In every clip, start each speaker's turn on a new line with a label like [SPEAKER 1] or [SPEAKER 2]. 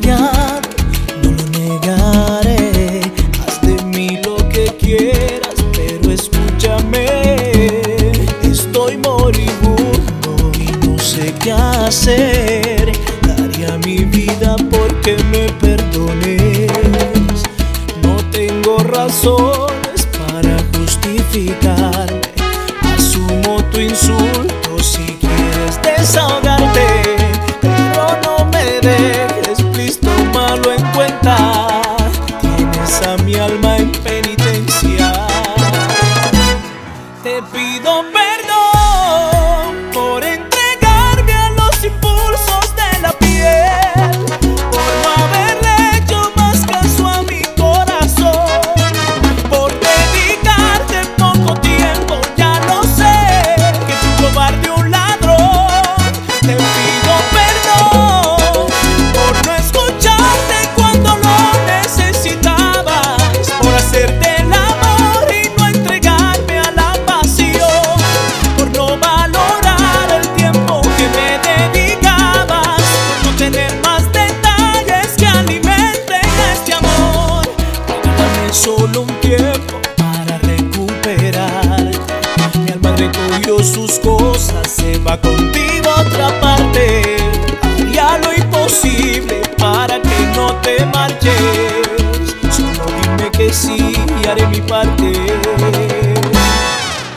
[SPEAKER 1] no lo negaré. Haz de mí lo que quieras, pero escúchame. Estoy moribundo y no sé qué hacer. Daría mi vida porque me perdones. No tengo razones para justificarme. Asumo tu insulto.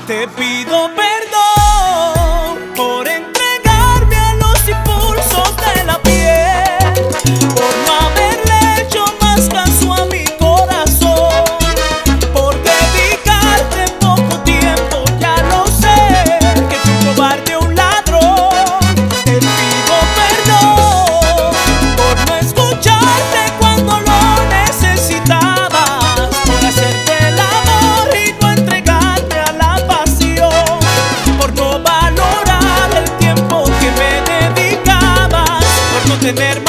[SPEAKER 1] Te pido perdón. tener